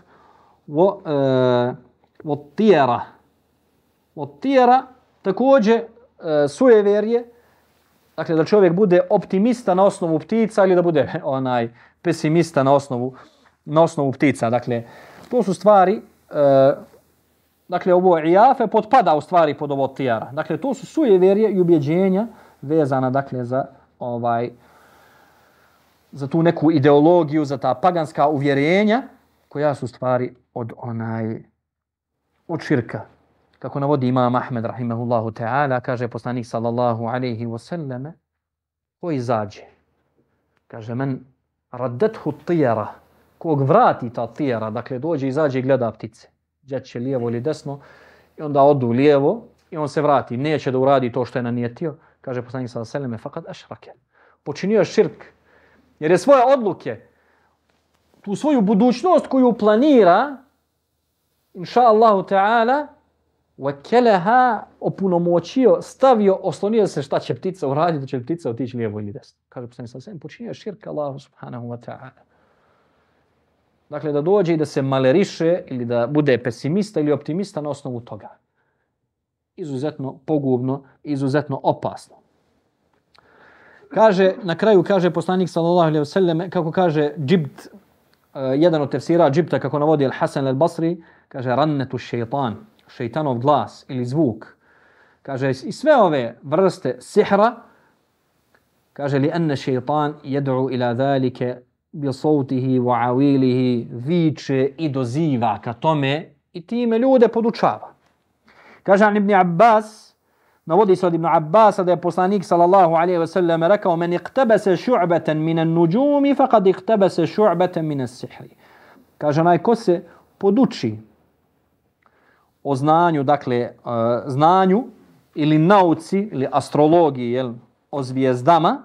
wa e, uh, od tijera. Od tijera također uh, sujeverje dakle da čovjek bude optimista na osnovu ptica ili da bude <laughs> onaj pesimista na osnovu na osnovu ptica. Dakle, to su stvari e, dakle ovo ijafe potpada u stvari pod ovo tijara. Dakle, to su sujeverje i ubjeđenja vezana dakle za ovaj za tu neku ideologiju, za ta paganska uvjerenja koja su stvari od onaj od širka. Kako navodi imam Ahmed rahimahullahu ta'ala, kaže poslanik sallallahu alaihi wa sallam, ko izađe? Kaže, men raddethu tijera, kog vrati ta tijera, dakle dođe, izađe i gleda ptice. Đeće lijevo ili desno, i onda odu lijevo, i on se vrati. Neće da uradi to što je nanijetio. Kaže poslanik sallallahu alaihi wa sallam, fakat ašrake. Počinio je širk, Jer je svoje odluke, tu svoju budućnost koju planira, inša Allahu ta'ala, vakeleha opunomoćio, stavio, oslonio se šta će ptica uraditi, će ptica otići lijevo ili desno. Kaže poslani sa sve, počinio širka Allahu subhanahu wa ta'ala. Dakle, da dođe i da se maleriše ili da bude pesimista ili optimista na osnovu toga. Izuzetno pogubno, izuzetno opasno. Kaže, na kraju kaže poslanik sallallahu alejhi ve sellem kako kaže Džibt, uh, jedan od tefsira Džibta, kako navodi Al-Hasan Al-Basri, kaže rannetu šeitan, šeitanov glas ili zvuk. Kaže, i sve ove vrste sihra, kaže, li enne šeitan jed'u ila dhalike bi sautihi wa awilihi viče i doziva ka tome i time ljude podučava. Kaže, an ibn Abbas, Navodi se od Ibn Abbas da je poslanik sallallahu alaihi wa sallam rekao men iqtabase šu'batan min an-nujumi faqad iqtabase šu'batan min as-sihri. Kaže onaj ko se poduči o znanju, dakle e, znanju ili nauci ili astrologiji jel, o zvijezdama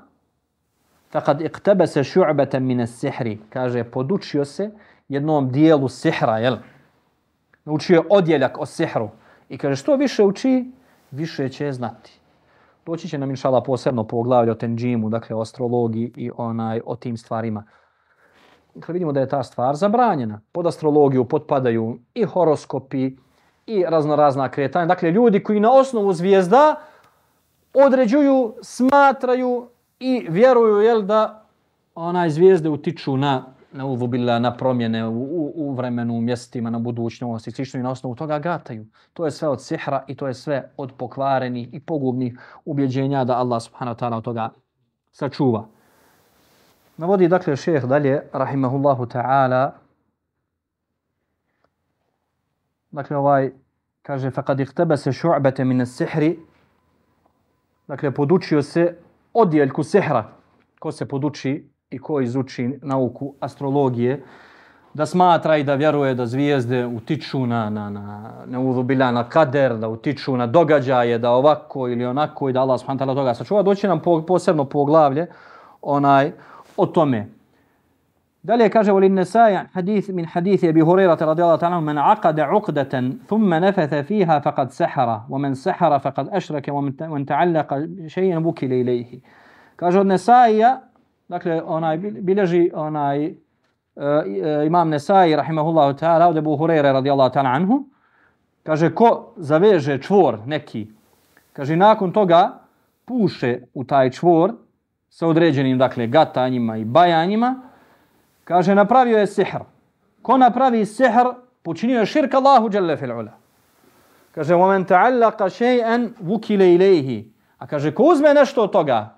faqad iqtabasa shu'batan min as-sihr, Kaže podučio se jednom dijelu sihra, jel? Naučio odjeljak o sihru. I kaže što više uči, više će znati. Doći će nam inšala posebno poglavlje o tenđimu, dakle o astrologiji i onaj o tim stvarima. Dakle, vidimo da je ta stvar zabranjena. Pod astrologiju potpadaju i horoskopi i raznorazna kretanja. Dakle, ljudi koji na osnovu zvijezda određuju, smatraju i vjeruju jel, da onaj zvijezde utiču na na uvubila, na promjene u, u, u vremenu, u mjestima, na budućnosti, slično i na osnovu toga gataju. To je sve od sihra i to je sve od pokvarenih i pogubnih ubjeđenja da Allah subhanahu wa ta'ala od toga sačuva. Navodi dakle šeheh dalje, rahimahullahu ta'ala, dakle ovaj, kaže, faqad ihtaba se shu'bata min as-sihri dakle, podučio se odjeljku sehra. ko se poduči i ko izuči nauku astrologije, da smatra i da vjeruje da zvijezde utiču na, na, na, na na kader, da utiču na događaje, da ovako ili onako i da Allah subhanahu toga sačuva, doći nam po, posebno poglavlje onaj, o tome. Dalje kaže u Linnesaja hadith, min hadithi Abi Hurairah radijallahu ta'ala man aqada uqdatan thumma nafatha fiha faqad sahara wa man sahara faqad ashraka wa man ta'allaqa shay'an wukila ilayhi. Kaže od Nesaja dakle onaj bilježi onaj uh, imam Nesai rahimehullahu ta'ala od Abu Hurajre radijallahu ta'ala anhu kaže ko zaveže čvor neki kaže nakon toga puše u taj čvor sa određenim dakle gatanjima i bajanjima kaže napravio je sihr. Ko napravi sihr počinio je širk Allahu dželle fil ula. Kaže وَمَنْ تَعَلَّقَ shay'an wukila إِلَيْهِ a kaže ko uzme nešto od toga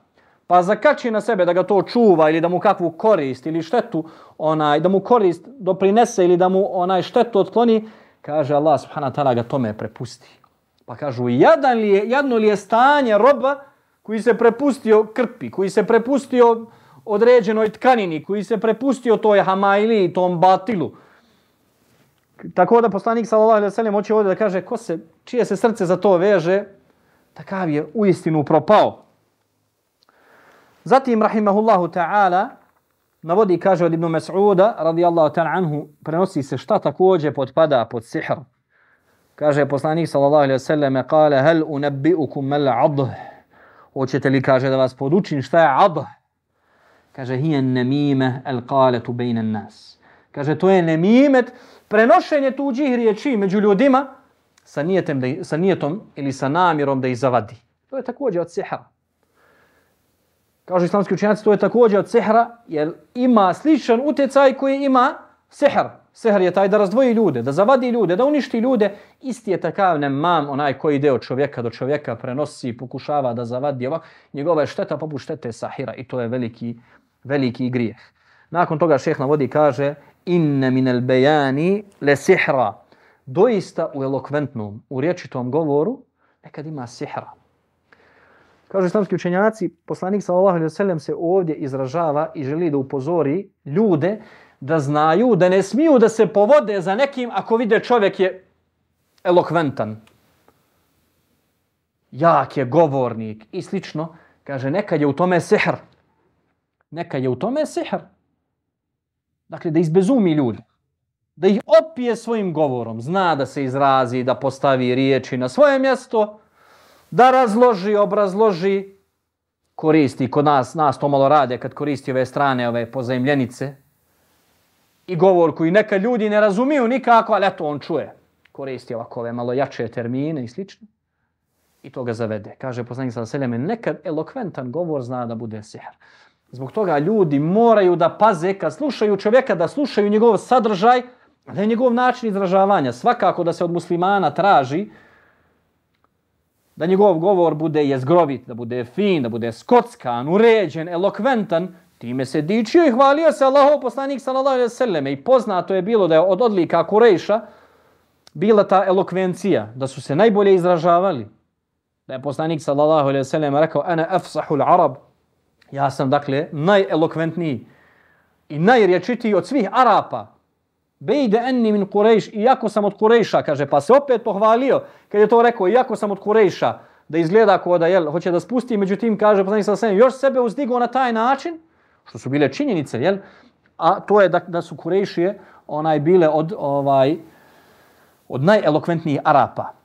pa zakači na sebe da ga to čuva ili da mu kakvu korist ili štetu onaj da mu korist doprinese ili da mu onaj štetu otkloni kaže Allah subhanahu ta'ala ga tome prepusti. Pa kažu jedan li je jedno li je stanje roba koji se prepustio krpi koji se prepustio određenoj tkanini koji se prepustio toj hamaili tom batilu tako da poslanik sallallahu alejhi ve sellem hoće ovdje da kaže ko se čije se srce za to veže takav je u istinu propao Zatim, rahimehullahu ta'ala, navodi, kaže od Ibnu Mas'uda, radijallahu ta'ala anhu, prenosi se šta takođe potpada pod sihr. Kaže poslanik sallallahu alejhi ve sellem kale hal unabbiukum mal adh. Hoćete li kaže da vas podučim šta je adh? Kaže hiya namima al qalatu bayna nas. Kaže to je nemimet prenošenje tuđih riječi među ljudima sa nijetom, da, sa nijetom ili sa namjerom da ih zavadi. To je također od sihra. Kažu islamski učenjaci, to je također od sihra, jer ima sličan utjecaj koji ima sihr. Sihr je taj da razdvoji ljude, da zavadi ljude, da uništi ljude. Isti je takav nemam, onaj koji ide od čovjeka do čovjeka, prenosi, pokušava da zavadi ovak. Njegova je šteta poput štete sahira i to je veliki, veliki grijeh. Nakon toga šeheh navodi kaže inne minel bejani le sihra. Doista u elokventnom, u riječitom govoru nekad ima sihra. Kažu islamski učenjaci, poslanik sallallahu alejhi ve sellem se ovdje izražava i želi da upozori ljude da znaju da ne smiju da se povode za nekim ako vide čovjek je elokventan. Jak je govornik i slično. Kaže, nekad je u tome sihr. Neka je u tome sihr. Dakle, da izbezumi ljudi. Da ih opije svojim govorom. Zna da se izrazi, da postavi riječi na svoje mjesto. Da razloži, obrazloži. Koristi kod nas, nas to malo rade kad koristi ove strane, ove pozajemljenice. I govor koji neka ljudi ne razumiju nikako, ali eto on čuje. Koristi ovako ove malo jače termine i slično. I to ga zavede. Kaže poslanik sa seljame, nekad elokventan govor zna da bude sihr. Zbog toga ljudi moraju da paze kad slušaju čovjeka, da slušaju njegov sadržaj, a ne njegov način izražavanja. Svakako da se od muslimana traži da njegov govor bude jezgrovit, da bude fin, da bude skockan, uređen, elokventan, time se dičio i hvalio se Allahov poslanik sallallahu alejhi ve selleme i poznato je bilo da je od odlika Kurejša bila ta elokvencija, da su se najbolje izražavali. Da je poslanik sallallahu alejhi ve sellem rekao ana afsahul arab Ja sam, dakle, najelokventniji i najrječitiji od svih Arapa. Bejde enni min Kurejš, iako sam od Kurejša, kaže, pa se opet pohvalio kad je to rekao, iako sam od Kurejša, da izgleda ko da jel, hoće da spusti, međutim, kaže, poslanik sa sve, još sebe uzdigo na taj način, što su bile činjenice, jel? a to je da, da su Kurejšije onaj bile od ovaj od najelokventnijih Arapa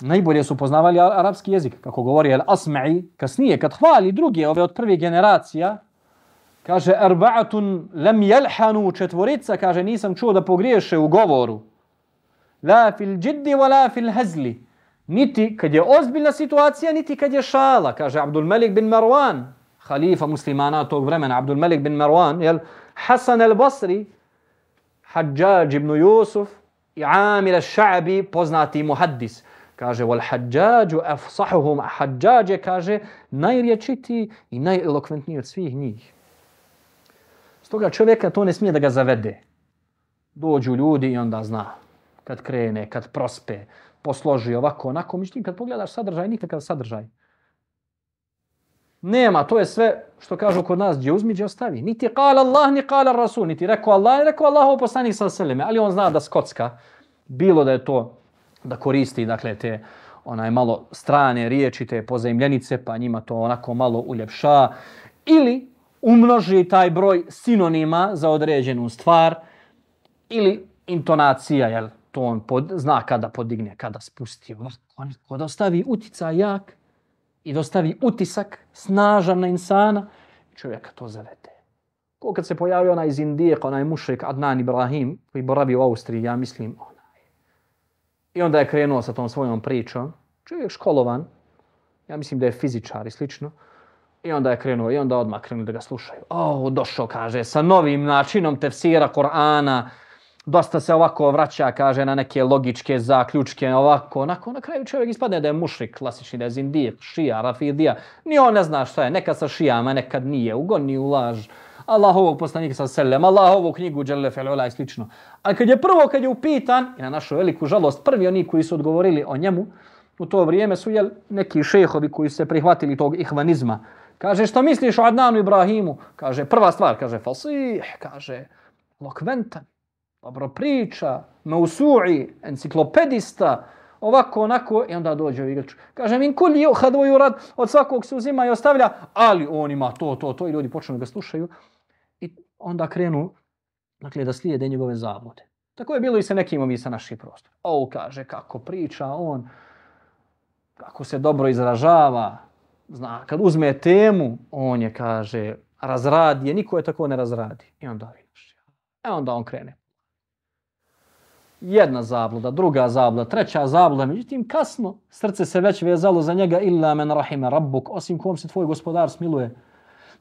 najbolje su poznavali arapski jezik, kako govori El Asma'i, kasnije, kad hvali druge, ove od prvih generacija, kaže, arba'atun lem jelhanu četvorica, kaže, nisam čuo da pogriješe u govoru. La fil džiddi wa la fil hazli. Niti kad je ozbiljna situacija, niti kad je šala, kaže Abdul Malik bin Marwan, halifa muslimana tog vremena, Abdul Malik bin Marwan, jel, Hasan el Basri, Hadžađ ibn Jusuf i Amir al-Ša'bi, poznati muhaddis. Kaže, wal hađađu afsahuhum, a hađađ je, kaže, najriječitiji i najelokventniji od svih njih. Stoga čovjeka to ne smije da ga zavede. Dođu ljudi i onda zna. Kad krene, kad prospe, posloži ovako, onako. Međutim, kad pogledaš sadržaj, nikakav sadržaj. Nema, to je sve što kažu kod nas, gdje uzmi, gdje ostavi. Niti kala Allah, ni kala Rasul, niti rekao Allah, ni rekao Allah u poslanih sa seleme. Ali on zna da skocka, bilo da je to da koristi dakle te onaj malo strane riječi te pozajemljenice pa njima to onako malo uljepša ili umnoži taj broj sinonima za određenu stvar ili intonacija jel to on pod, zna kada podigne kada spusti on kod ostavi uticaj jak i dostavi utisak snažan na insana čovjeka to zavete. ko kad se pojavio onaj iz Indije onaj mušrik Adnan Ibrahim koji boravi u Austriji ja mislim on I onda je krenuo sa tom svojom pričom. Čovjek školovan, ja mislim da je fizičar i slično. I onda je krenuo i onda odmah krenuli da ga slušaju. O, došao, kaže, sa novim načinom tefsira Korana. Dosta se ovako vraća, kaže, na neke logičke zaključke, ovako, onako. Na kraju čovjek ispadne da je mušrik, klasični, da je zindijek, šija, rafidija. Ni on ne zna šta je, nekad sa šijama, nekad nije, ugoni u laž. Allahovog poslanika sa selem, Allahovu knjigu Đelle Felula i slično. A kad je prvo, kad je upitan, i na našu veliku žalost, prvi oni koji su odgovorili o njemu, u to vrijeme su jel, neki šehovi koji su se prihvatili tog ihvanizma. Kaže, što misliš o Adnanu Ibrahimu? Kaže, prva stvar, kaže, fasih, kaže, lokventan, dobro priča, mausu'i, enciklopedista, ovako, onako, i onda dođe u igraču. Kaže, min kuli uhadu rad, od svakog se uzima i ostavlja, ali on ima to, to, to, i ljudi počnu da ga slušaju onda krenu dakle, da slijede njegove zabude. Tako je bilo i sa nekim ovi sa naših prostora. O, kaže, kako priča on, kako se dobro izražava. Zna, kad uzme temu, on je, kaže, razradi je, niko je tako ne razradi. I onda vidiš. E onda on krene. Jedna zabluda, druga zabluda, treća zabluda. Međutim, kasno srce se već vezalo za njega illa men rahime rabbuk, osim kom se tvoj gospodar smiluje.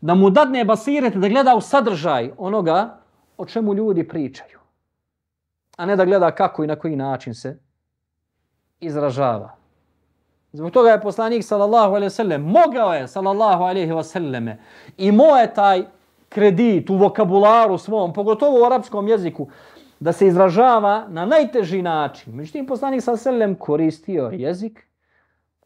Da mu dadne basirete da gleda u sadržaj onoga o čemu ljudi pričaju. A ne da gleda kako i na koji način se izražava. Zbog toga je poslanik sallallahu alejhi ve sellem mogao je sallallahu alejhi ve selleme i moje taj kredit u vokabularu svom, pogotovo u arapskom jeziku, da se izražava na najteži način. Međutim, poslanik sallallahu alejhi ve sellem koristio jezik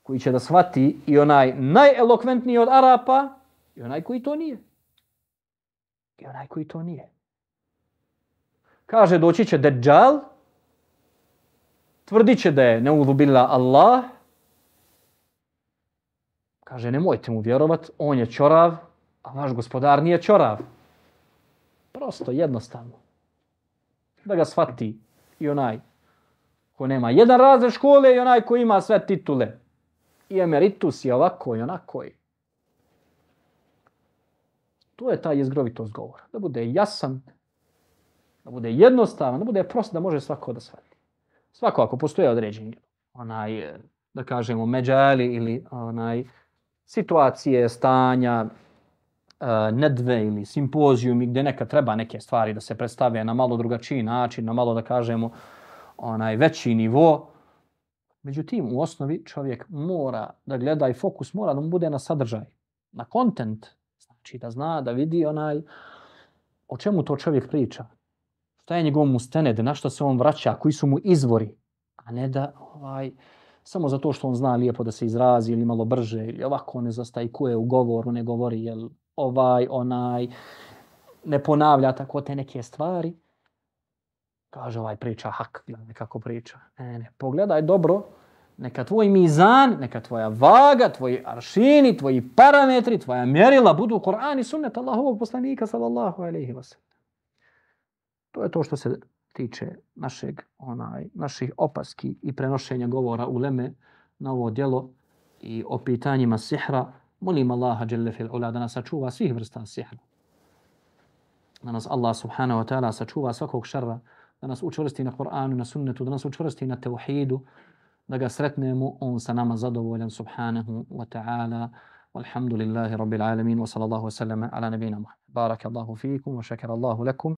koji će da shvati i onaj najelokventniji od Arapa i onaj koji to nije. I onaj koji to nije. Kaže, doći će Dejjal, tvrdit će da je neudubila Allah, Kaže, nemojte mu vjerovat, on je čorav, a vaš gospodar nije čorav. Prosto, jednostavno. Da ga shvati i onaj ko nema jedan razred škole i onaj ko ima sve titule. I emeritus i ovako i onako. je. To je ta jezgrovitost govora. Da bude jasan, da bude jednostavan, da bude prosto da može svako da shvati. Svako ako postoje određenje, onaj, da kažemo, međali ili onaj, situacije, stanja, e, nedve ili simpozijumi gdje neka treba neke stvari da se predstave na malo drugačiji način, na malo da kažemo onaj veći nivo. Međutim, u osnovi čovjek mora da gleda i fokus mora da mu bude na sadržaj, na kontent. Znači da zna, da vidi onaj o čemu to čovjek priča. Šta je njegov mustened, na što se on vraća, koji su mu izvori. A ne da ovaj, samo zato što on zna lijepo da se izrazi ili malo brže ili ovako ne zastajkuje u govoru, ne govori jel ovaj, onaj, ne ponavlja tako te neke stvari. Kaže ovaj priča hak, nekako priča. Ne, ne, pogledaj dobro, neka tvoj mizan, neka tvoja vaga, tvoji aršini, tvoji parametri, tvoja mjerila budu Kur'an i sunnet Allahovog poslanika sallallahu alaihi wa sallam. To je to što se tiče našeg onaj naših opaski i prenošenja govora u leme na ovo djelo i o pitanjima sihra, molim Allaha dželle fil ula da nas sačuva svih vrsta sihra. Da nas Allah subhanahu wa ta'ala sačuva svakog šerra, da nas učvrsti na Kur'anu, na sunnetu, da nas učvrsti na tevhidu, da ga sretnemo, on sa nama zadovoljan subhanahu wa ta'ala. والحمد لله رب العالمين وصلى الله وسلم على نبينا محمد بارك الله فيكم وشكر الله لكم